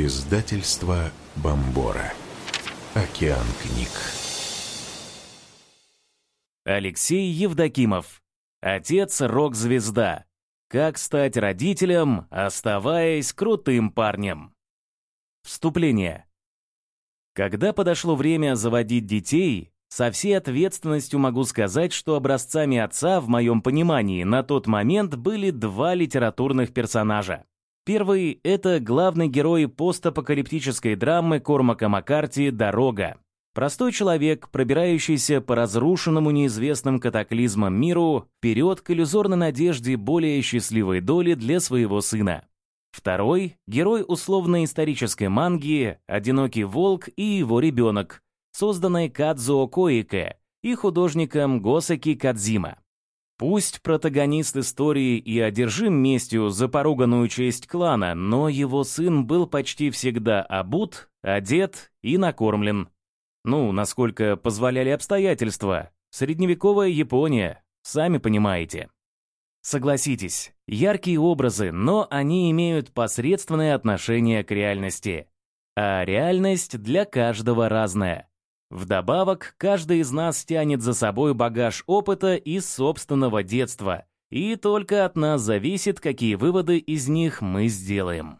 Издательство Бомбора. Океан книг. Алексей Евдокимов. Отец рок-звезда. Как стать родителем, оставаясь крутым парнем. Вступление. Когда подошло время заводить детей, со всей ответственностью могу сказать, что образцами отца, в моем понимании, на тот момент были два литературных персонажа. Первый — это главный герой постапокалиптической драмы Кормака Маккарти «Дорога». Простой человек, пробирающийся по разрушенному неизвестным катаклизмам миру, вперед к иллюзорной надежде более счастливой доли для своего сына. Второй — герой условно-исторической манги «Одинокий волк и его ребенок», созданной Кадзуо Коике и художником Госаки Кадзима. Пусть протагонист истории и одержим местью за поруганную честь клана, но его сын был почти всегда обут, одет и накормлен. Ну, насколько позволяли обстоятельства. Средневековая Япония, сами понимаете. Согласитесь, яркие образы, но они имеют посредственное отношение к реальности. А реальность для каждого разная. Вдобавок, каждый из нас тянет за собой багаж опыта из собственного детства, и только от нас зависит, какие выводы из них мы сделаем.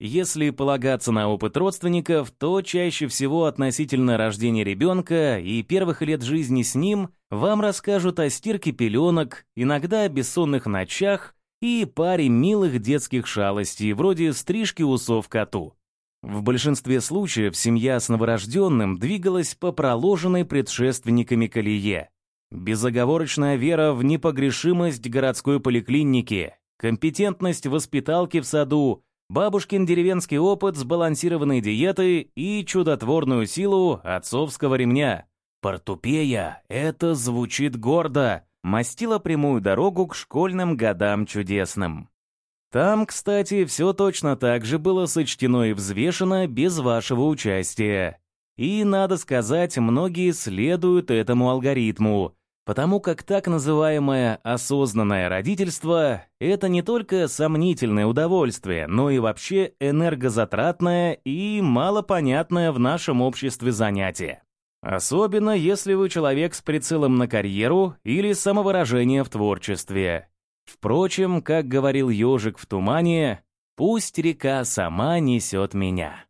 Если полагаться на опыт родственников, то чаще всего относительно рождения ребенка и первых лет жизни с ним вам расскажут о стирке пеленок, иногда о бессонных ночах и паре милых детских шалостей, вроде стрижки усов коту. В большинстве случаев семья с новорожденным двигалась по проложенной предшественниками колее. Безоговорочная вера в непогрешимость городской поликлиники, компетентность воспиталки в саду, бабушкин деревенский опыт сбалансированной диеты и чудотворную силу отцовского ремня. Портупея — это звучит гордо, мастила прямую дорогу к школьным годам чудесным. Там, кстати, все точно так же было сочтено и взвешено без вашего участия. И, надо сказать, многие следуют этому алгоритму, потому как так называемое осознанное родительство – это не только сомнительное удовольствие, но и вообще энергозатратное и малопонятное в нашем обществе занятие. Особенно если вы человек с прицелом на карьеру или самовыражение в творчестве. Впрочем, как говорил ежик в тумане, пусть река сама несет меня.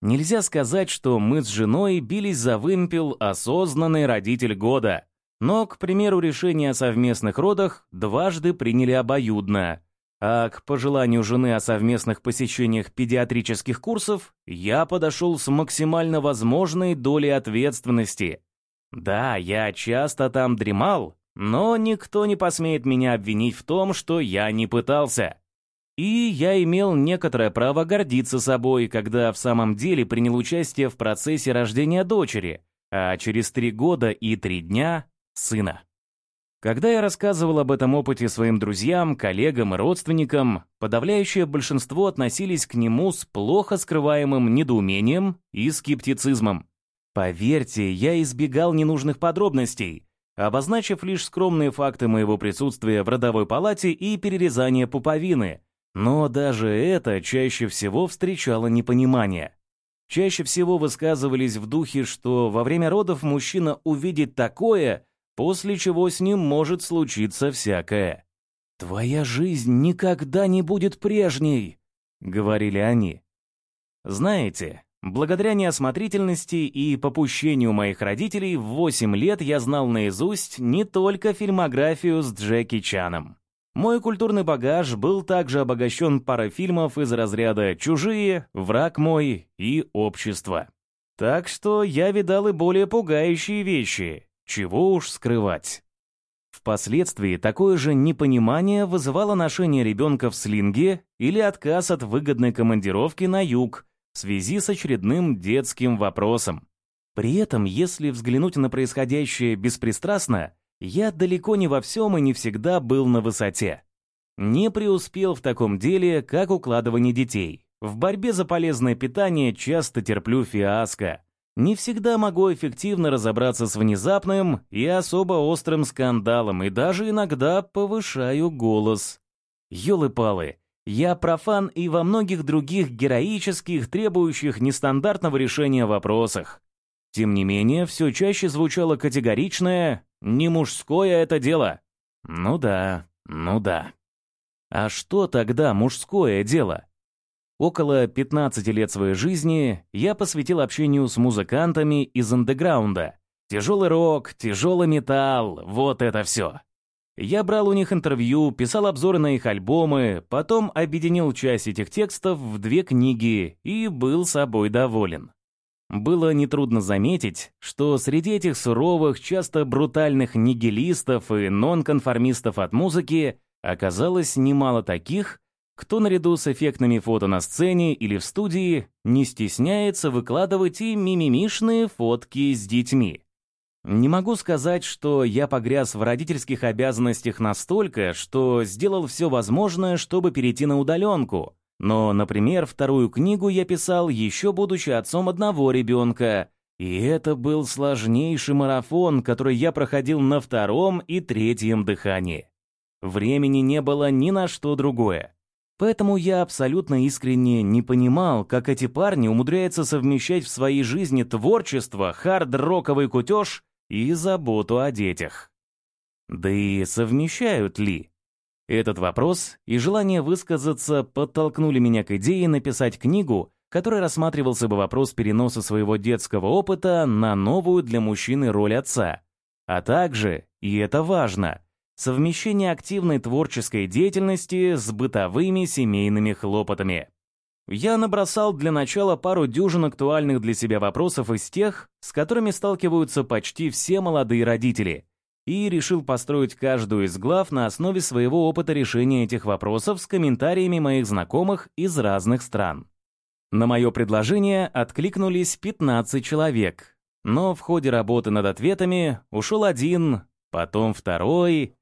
Нельзя сказать, что мы с женой бились за вымпел осознанный родитель года, но, к примеру, решение о совместных родах дважды приняли обоюдно, а к пожеланию жены о совместных посещениях педиатрических курсов я подошел с максимально возможной долей ответственности. Да, я часто там дремал, но никто не посмеет меня обвинить в том, что я не пытался. И я имел некоторое право гордиться собой, когда в самом деле принял участие в процессе рождения дочери, а через три года и три дня — сына. Когда я рассказывал об этом опыте своим друзьям, коллегам и родственникам, подавляющее большинство относились к нему с плохо скрываемым недоумением и скептицизмом. Поверьте, я избегал ненужных подробностей, обозначив лишь скромные факты моего присутствия в родовой палате и перерезания пуповины. Но даже это чаще всего встречало непонимание. Чаще всего высказывались в духе, что во время родов мужчина увидит такое, после чего с ним может случиться всякое. «Твоя жизнь никогда не будет прежней», — говорили они. Знаете, Благодаря неосмотрительности и попущению моих родителей в 8 лет я знал наизусть не только фильмографию с Джеки Чаном. Мой культурный багаж был также обогащен парой фильмов из разряда «Чужие», «Враг мой» и «Общество». Так что я видал и более пугающие вещи, чего уж скрывать. Впоследствии такое же непонимание вызывало ношение ребенка в слинге или отказ от выгодной командировки на юг, в связи с очередным детским вопросом. При этом, если взглянуть на происходящее беспристрастно, я далеко не во всем и не всегда был на высоте. Не преуспел в таком деле, как укладывание детей. В борьбе за полезное питание часто терплю фиаско. Не всегда могу эффективно разобраться с внезапным и особо острым скандалом и даже иногда повышаю голос. Ёлы-палы, Я профан и во многих других героических, требующих нестандартного решения вопросах. Тем не менее, все чаще звучало категоричное «не мужское это дело». Ну да, ну да. А что тогда мужское дело? Около 15 лет своей жизни я посвятил общению с музыкантами из андеграунда. Тяжелый рок, тяжелый металл, вот это все. Я брал у них интервью, писал обзоры на их альбомы, потом объединил часть этих текстов в две книги и был собой доволен. Было нетрудно заметить, что среди этих суровых, часто брутальных нигилистов и нонконформистов от музыки оказалось немало таких, кто наряду с эффектными фото на сцене или в студии не стесняется выкладывать и мимимишные фотки с детьми. Не могу сказать, что я погряз в родительских обязанностях настолько, что сделал все возможное, чтобы перейти на удаленку. Но, например, вторую книгу я писал, еще будучи отцом одного ребенка. И это был сложнейший марафон, который я проходил на втором и третьем дыхании. Времени не было ни на что другое. Поэтому я абсолютно искренне не понимал, как эти парни умудряются совмещать в своей жизни творчество, хард-роковый кутеж и заботу о детях. Да и совмещают ли? Этот вопрос и желание высказаться подтолкнули меня к идее написать книгу, которой рассматривался бы вопрос переноса своего детского опыта на новую для мужчины роль отца. А также, и это важно, совмещение активной творческой деятельности с бытовыми семейными хлопотами. Я набросал для начала пару дюжин актуальных для себя вопросов из тех, с которыми сталкиваются почти все молодые родители, и решил построить каждую из глав на основе своего опыта решения этих вопросов с комментариями моих знакомых из разных стран. На мое предложение откликнулись 15 человек, но в ходе работы над ответами ушел один, потом второй.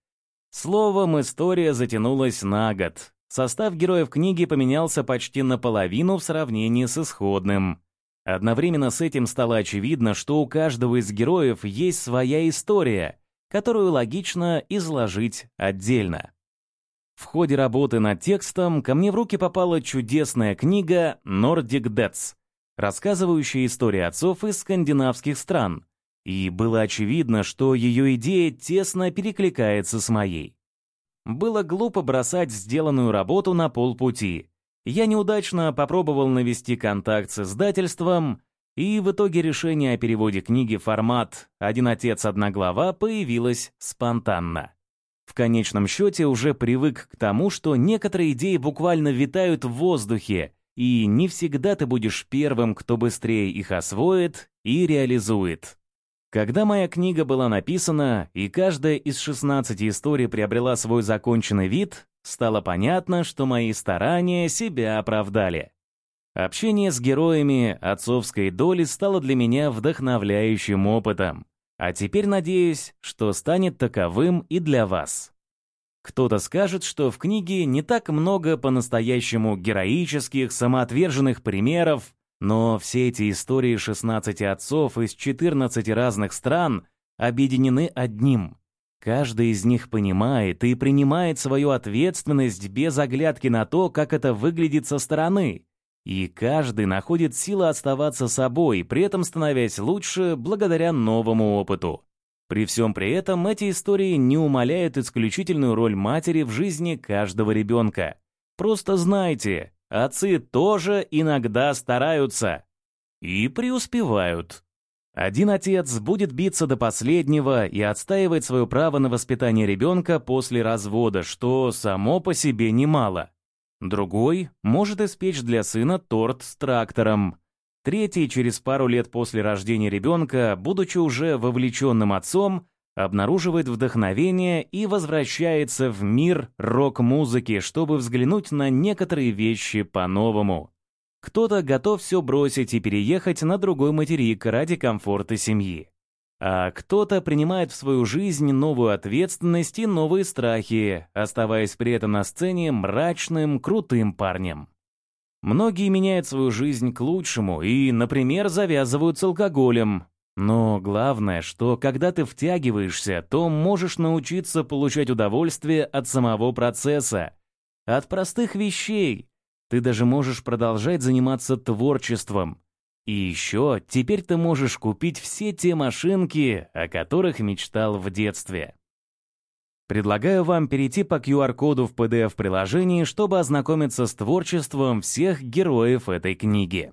Словом, история затянулась на год, Состав героев книги поменялся почти наполовину в сравнении с исходным. Одновременно с этим стало очевидно, что у каждого из героев есть своя история, которую логично изложить отдельно. В ходе работы над текстом ко мне в руки попала чудесная книга «Nordic Deaths», рассказывающая историю отцов из скандинавских стран, и было очевидно, что ее идея тесно перекликается с моей. Было глупо бросать сделанную работу на полпути. Я неудачно попробовал навести контакт с издательством, и в итоге решение о переводе книги формат «Один отец, одна глава» появилось спонтанно. В конечном счете уже привык к тому, что некоторые идеи буквально витают в воздухе, и не всегда ты будешь первым, кто быстрее их освоит и реализует. Когда моя книга была написана, и каждая из 16 историй приобрела свой законченный вид, стало понятно, что мои старания себя оправдали. Общение с героями отцовской доли стало для меня вдохновляющим опытом. А теперь надеюсь, что станет таковым и для вас. Кто-то скажет, что в книге не так много по-настоящему героических, самоотверженных примеров, но все эти истории 16 отцов из 14 разных стран объединены одним. Каждый из них понимает и принимает свою ответственность без оглядки на то, как это выглядит со стороны. И каждый находит силы оставаться собой, при этом становясь лучше благодаря новому опыту. При всем при этом эти истории не умаляют исключительную роль матери в жизни каждого ребенка. Просто знайте, Отцы тоже иногда стараются. И преуспевают. Один отец будет биться до последнего и отстаивать свое право на воспитание ребенка после развода, что само по себе немало. Другой может испечь для сына торт с трактором. Третий через пару лет после рождения ребенка, будучи уже вовлеченным отцом, обнаруживает вдохновение и возвращается в мир рок-музыки, чтобы взглянуть на некоторые вещи по-новому. Кто-то готов все бросить и переехать на другой материк ради комфорта семьи. А кто-то принимает в свою жизнь новую ответственность и новые страхи, оставаясь при этом на сцене мрачным, крутым парнем. Многие меняют свою жизнь к лучшему и, например, завязывают с алкоголем, но главное, что когда ты втягиваешься, то можешь научиться получать удовольствие от самого процесса. От простых вещей. Ты даже можешь продолжать заниматься творчеством. И еще теперь ты можешь купить все те машинки, о которых мечтал в детстве. Предлагаю вам перейти по QR-коду в PDF-приложении, чтобы ознакомиться с творчеством всех героев этой книги.